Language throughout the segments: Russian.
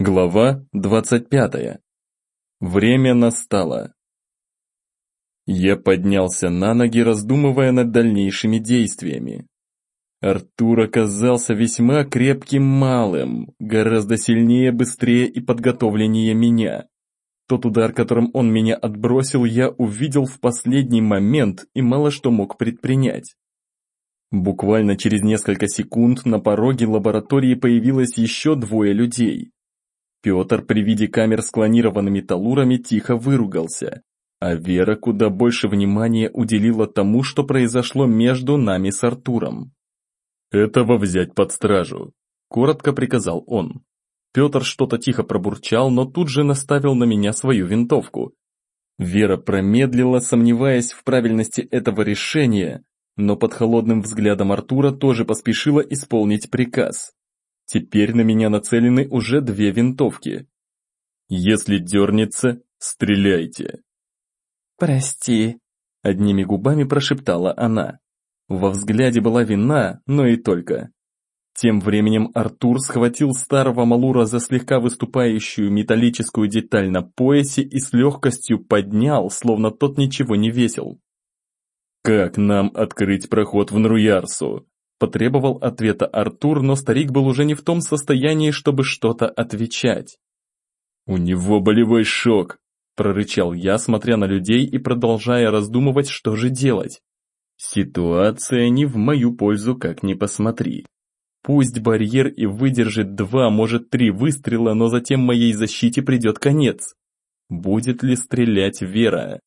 Глава 25. Время настало. Я поднялся на ноги, раздумывая над дальнейшими действиями. Артур оказался весьма крепким малым, гораздо сильнее, быстрее и подготовленнее меня. Тот удар, которым он меня отбросил, я увидел в последний момент и мало что мог предпринять. Буквально через несколько секунд на пороге лаборатории появилось еще двое людей. Петр при виде камер с клонированными талурами тихо выругался, а Вера куда больше внимания уделила тому, что произошло между нами с Артуром. «Этого взять под стражу», — коротко приказал он. Петр что-то тихо пробурчал, но тут же наставил на меня свою винтовку. Вера промедлила, сомневаясь в правильности этого решения, но под холодным взглядом Артура тоже поспешила исполнить приказ. Теперь на меня нацелены уже две винтовки. Если дернется, стреляйте. «Прости», — одними губами прошептала она. Во взгляде была вина, но и только. Тем временем Артур схватил старого Малура за слегка выступающую металлическую деталь на поясе и с легкостью поднял, словно тот ничего не весил. «Как нам открыть проход в Нруярсу?» Потребовал ответа Артур, но старик был уже не в том состоянии, чтобы что-то отвечать. «У него болевой шок», – прорычал я, смотря на людей и продолжая раздумывать, что же делать. Ситуация не в мою пользу, как ни посмотри. Пусть барьер и выдержит два, может три выстрела, но затем моей защите придет конец. Будет ли стрелять Вера?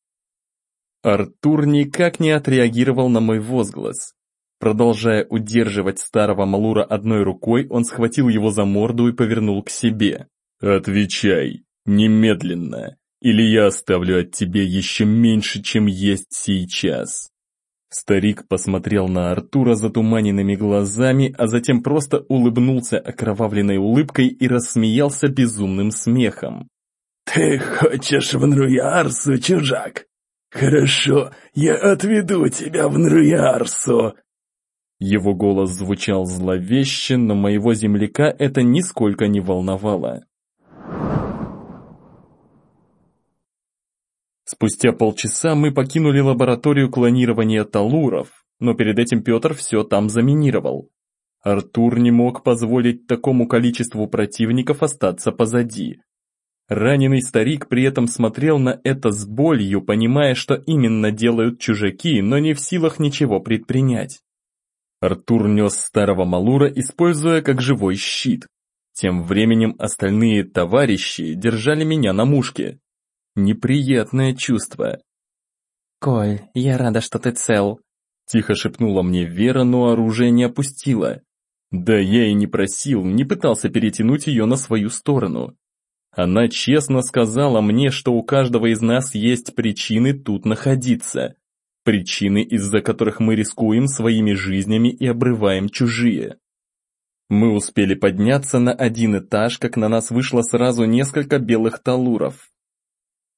Артур никак не отреагировал на мой возглас. Продолжая удерживать старого Малура одной рукой, он схватил его за морду и повернул к себе. «Отвечай, немедленно, или я оставлю от тебя еще меньше, чем есть сейчас». Старик посмотрел на Артура затуманенными глазами, а затем просто улыбнулся окровавленной улыбкой и рассмеялся безумным смехом. «Ты хочешь в Нруярсу, чужак? Хорошо, я отведу тебя в Нруярсу. Его голос звучал зловеще, но моего земляка это нисколько не волновало. Спустя полчаса мы покинули лабораторию клонирования талуров, но перед этим Петр все там заминировал. Артур не мог позволить такому количеству противников остаться позади. Раненый старик при этом смотрел на это с болью, понимая, что именно делают чужаки, но не в силах ничего предпринять. Артур нес старого Малура, используя как живой щит. Тем временем остальные товарищи держали меня на мушке. Неприятное чувство. «Коль, я рада, что ты цел», — тихо шепнула мне Вера, но оружие не опустила. Да я и не просил, не пытался перетянуть ее на свою сторону. Она честно сказала мне, что у каждого из нас есть причины тут находиться причины, из-за которых мы рискуем своими жизнями и обрываем чужие. Мы успели подняться на один этаж, как на нас вышло сразу несколько белых талуров.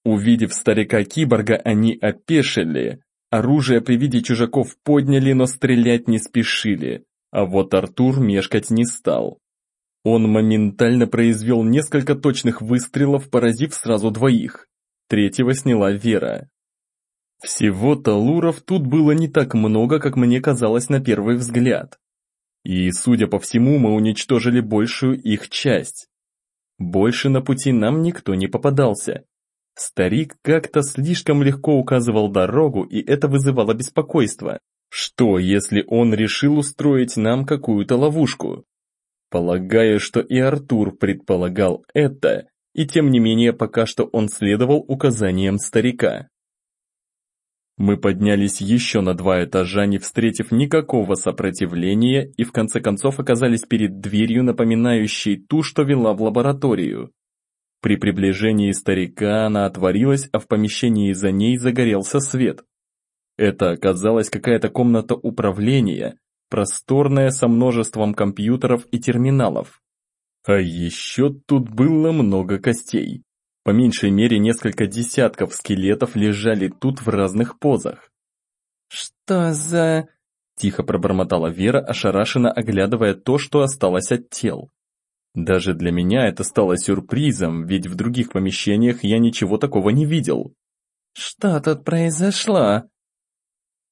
Увидев старика-киборга, они опешили. Оружие при виде чужаков подняли, но стрелять не спешили. А вот Артур мешкать не стал. Он моментально произвел несколько точных выстрелов, поразив сразу двоих. Третьего сняла Вера. Всего талуров тут было не так много, как мне казалось на первый взгляд. И, судя по всему, мы уничтожили большую их часть. Больше на пути нам никто не попадался. Старик как-то слишком легко указывал дорогу, и это вызывало беспокойство. Что, если он решил устроить нам какую-то ловушку? Полагаю, что и Артур предполагал это, и тем не менее пока что он следовал указаниям старика. Мы поднялись еще на два этажа, не встретив никакого сопротивления, и в конце концов оказались перед дверью, напоминающей ту, что вела в лабораторию. При приближении старика она отворилась, а в помещении за ней загорелся свет. Это оказалась какая-то комната управления, просторная со множеством компьютеров и терминалов. А еще тут было много костей. По меньшей мере несколько десятков скелетов лежали тут в разных позах. «Что за...» – тихо пробормотала Вера, ошарашенно оглядывая то, что осталось от тел. Даже для меня это стало сюрпризом, ведь в других помещениях я ничего такого не видел. «Что тут произошло?»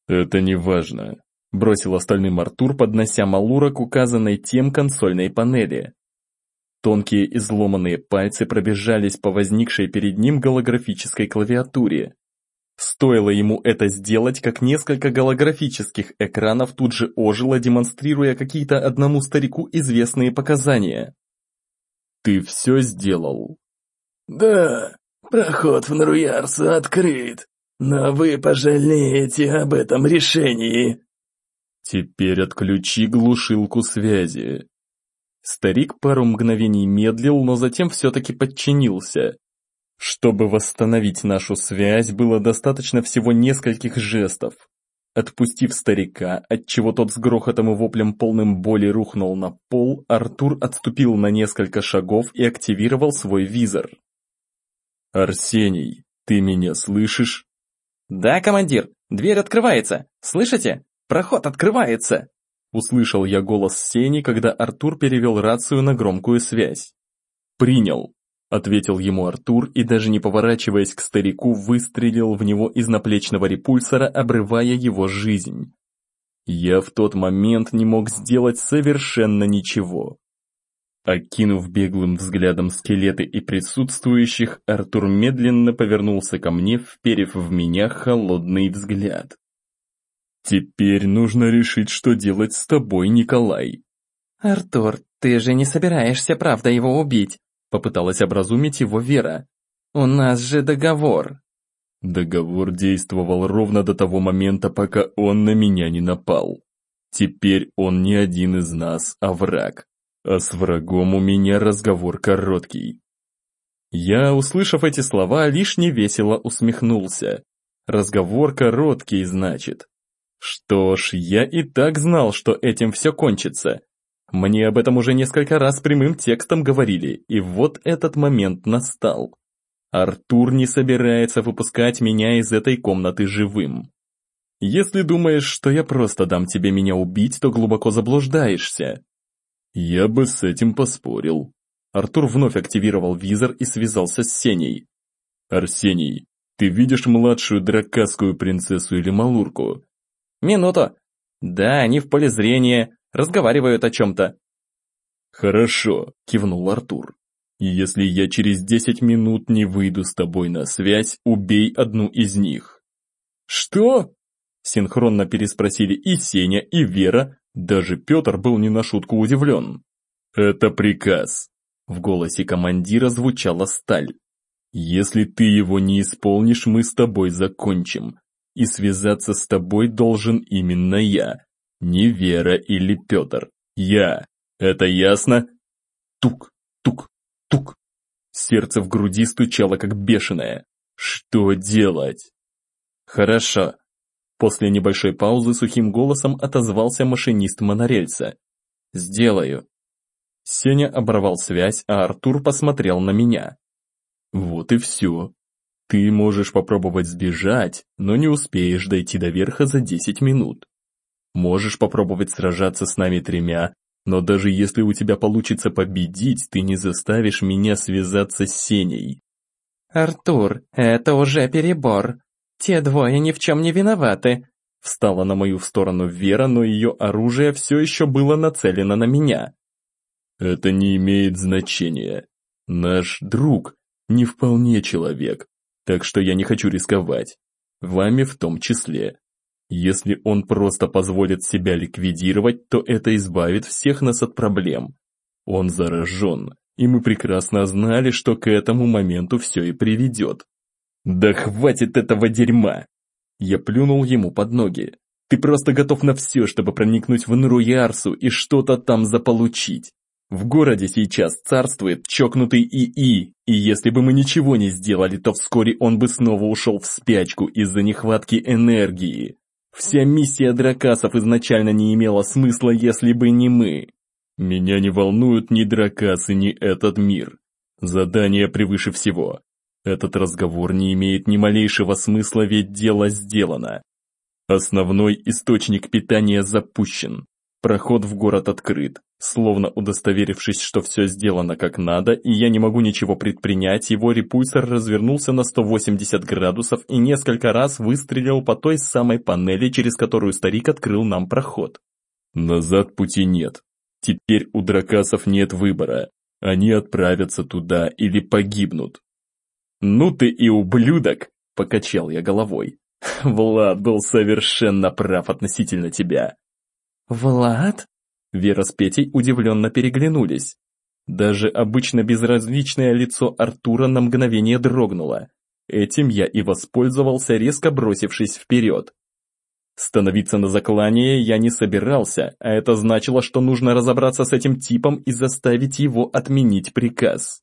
«Это не важно», — бросил остальным Артур, поднося Малура к указанной тем консольной панели. Тонкие изломанные пальцы пробежались по возникшей перед ним голографической клавиатуре. Стоило ему это сделать, как несколько голографических экранов тут же ожило, демонстрируя какие-то одному старику известные показания. «Ты все сделал?» «Да, проход в Нруярсу открыт, но вы пожалеете об этом решении». «Теперь отключи глушилку связи». Старик пару мгновений медлил, но затем все-таки подчинился. Чтобы восстановить нашу связь, было достаточно всего нескольких жестов. Отпустив старика, отчего тот с грохотом и воплем полным боли рухнул на пол, Артур отступил на несколько шагов и активировал свой визор. «Арсений, ты меня слышишь?» «Да, командир, дверь открывается, слышите? Проход открывается!» Услышал я голос Сени, когда Артур перевел рацию на громкую связь. «Принял», Ответил ему Артур и даже не поворачиваясь к старику, выстрелил в него из наплечного репульсора, обрывая его жизнь. Я в тот момент не мог сделать совершенно ничего. Окинув беглым взглядом скелеты и присутствующих, Артур медленно повернулся ко мне, вперев в меня холодный взгляд. «Теперь нужно решить, что делать с тобой, Николай». «Артур, ты же не собираешься, правда, его убить?» Попыталась образумить его Вера. «У нас же договор!» Договор действовал ровно до того момента, пока он на меня не напал. Теперь он не один из нас, а враг. А с врагом у меня разговор короткий. Я, услышав эти слова, лишь невесело усмехнулся. Разговор короткий, значит. Что ж, я и так знал, что этим все кончится. Мне об этом уже несколько раз прямым текстом говорили, и вот этот момент настал. Артур не собирается выпускать меня из этой комнаты живым. Если думаешь, что я просто дам тебе меня убить, то глубоко заблуждаешься. Я бы с этим поспорил. Артур вновь активировал визор и связался с Сеней. Арсений, ты видишь младшую дракасскую принцессу или малурку? Минуту. Да, они в поле зрения, разговаривают о чем-то». «Хорошо», — кивнул Артур. «Если я через десять минут не выйду с тобой на связь, убей одну из них». «Что?» — синхронно переспросили и Сеня, и Вера, даже Петр был не на шутку удивлен. «Это приказ», — в голосе командира звучала сталь. «Если ты его не исполнишь, мы с тобой закончим, и связаться с тобой должен именно я, не Вера или Петр. Я. Это ясно? Тук, тук, тук. Сердце в груди стучало как бешеное. Что делать? Хорошо. После небольшой паузы сухим голосом отозвался машинист монорельса. «Сделаю». Сеня оборвал связь, а Артур посмотрел на меня. «Вот и все. Ты можешь попробовать сбежать, но не успеешь дойти до верха за десять минут. Можешь попробовать сражаться с нами тремя, но даже если у тебя получится победить, ты не заставишь меня связаться с Сеней». «Артур, это уже перебор. Те двое ни в чем не виноваты». Встала на мою сторону Вера, но ее оружие все еще было нацелено на меня. «Это не имеет значения. Наш друг не вполне человек, так что я не хочу рисковать. Вами в том числе. Если он просто позволит себя ликвидировать, то это избавит всех нас от проблем. Он заражен, и мы прекрасно знали, что к этому моменту все и приведет. «Да хватит этого дерьма!» Я плюнул ему под ноги. «Ты просто готов на все, чтобы проникнуть в Нруярсу и что-то там заполучить. В городе сейчас царствует чокнутый ИИ, и если бы мы ничего не сделали, то вскоре он бы снова ушел в спячку из-за нехватки энергии. Вся миссия дракасов изначально не имела смысла, если бы не мы. Меня не волнуют ни дракасы, ни этот мир. Задание превыше всего. Этот разговор не имеет ни малейшего смысла, ведь дело сделано. Основной источник питания запущен. Проход в город открыт. Словно удостоверившись, что все сделано как надо, и я не могу ничего предпринять, его репульсор развернулся на 180 градусов и несколько раз выстрелил по той самой панели, через которую старик открыл нам проход. Назад пути нет. Теперь у дракасов нет выбора. Они отправятся туда или погибнут. «Ну ты и ублюдок!» – покачал я головой. «Влад был совершенно прав относительно тебя». «Влад?» Вера с Петей удивленно переглянулись. Даже обычно безразличное лицо Артура на мгновение дрогнуло. Этим я и воспользовался, резко бросившись вперед. Становиться на заклание я не собирался, а это значило, что нужно разобраться с этим типом и заставить его отменить приказ.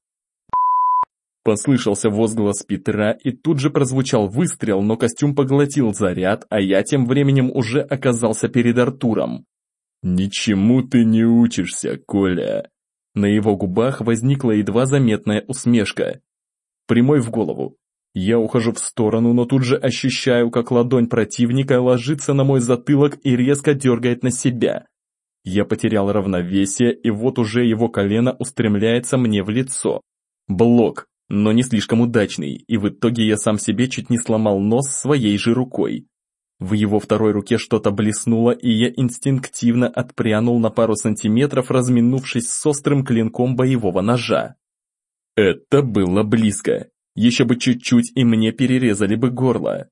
Послышался возглас Петра, и тут же прозвучал выстрел, но костюм поглотил заряд, а я тем временем уже оказался перед Артуром. «Ничему ты не учишься, Коля!» На его губах возникла едва заметная усмешка. Прямой в голову. Я ухожу в сторону, но тут же ощущаю, как ладонь противника ложится на мой затылок и резко дергает на себя. Я потерял равновесие, и вот уже его колено устремляется мне в лицо. Блок, но не слишком удачный, и в итоге я сам себе чуть не сломал нос своей же рукой. В его второй руке что-то блеснуло, и я инстинктивно отпрянул на пару сантиметров, разминувшись с острым клинком боевого ножа. Это было близко. Еще бы чуть-чуть, и мне перерезали бы горло.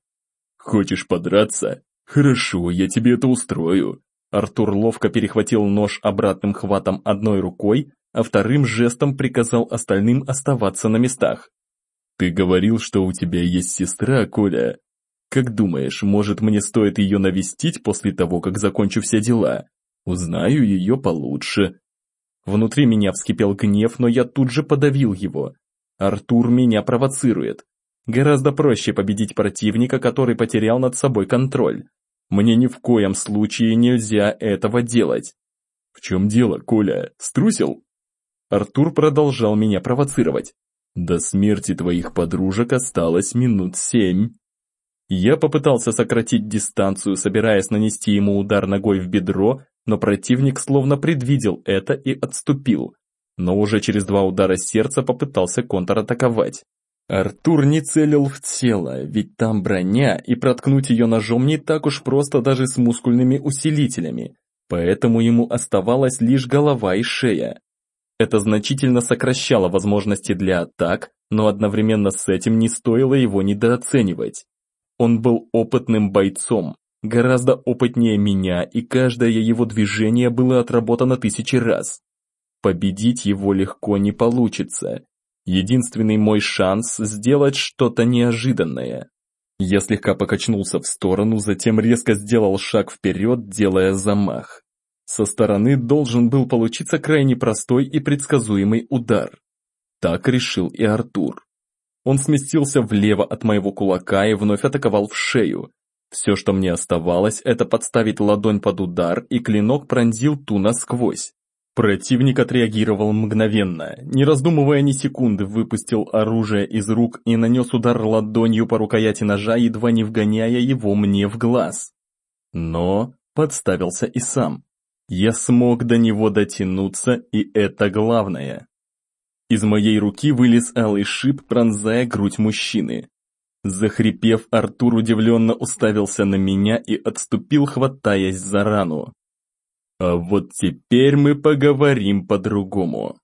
Хочешь подраться? Хорошо, я тебе это устрою. Артур ловко перехватил нож обратным хватом одной рукой, а вторым жестом приказал остальным оставаться на местах. «Ты говорил, что у тебя есть сестра, Коля. Как думаешь, может мне стоит ее навестить после того, как закончу все дела? Узнаю ее получше». Внутри меня вскипел гнев, но я тут же подавил его. Артур меня провоцирует. Гораздо проще победить противника, который потерял над собой контроль. Мне ни в коем случае нельзя этого делать. В чем дело, Коля? Струсил? Артур продолжал меня провоцировать. До смерти твоих подружек осталось минут семь. Я попытался сократить дистанцию, собираясь нанести ему удар ногой в бедро, но противник словно предвидел это и отступил но уже через два удара сердца попытался контратаковать. Артур не целил в тело, ведь там броня, и проткнуть ее ножом не так уж просто даже с мускульными усилителями, поэтому ему оставалась лишь голова и шея. Это значительно сокращало возможности для атак, но одновременно с этим не стоило его недооценивать. Он был опытным бойцом, гораздо опытнее меня, и каждое его движение было отработано тысячи раз. Победить его легко не получится. Единственный мой шанс сделать что-то неожиданное. Я слегка покачнулся в сторону, затем резко сделал шаг вперед, делая замах. Со стороны должен был получиться крайне простой и предсказуемый удар. Так решил и Артур. Он сместился влево от моего кулака и вновь атаковал в шею. Все, что мне оставалось, это подставить ладонь под удар, и клинок пронзил ту насквозь. Противник отреагировал мгновенно, не раздумывая ни секунды, выпустил оружие из рук и нанес удар ладонью по рукояти ножа, едва не вгоняя его мне в глаз. Но подставился и сам. Я смог до него дотянуться, и это главное. Из моей руки вылез алый шип, пронзая грудь мужчины. Захрипев, Артур удивленно уставился на меня и отступил, хватаясь за рану. А вот теперь мы поговорим по-другому.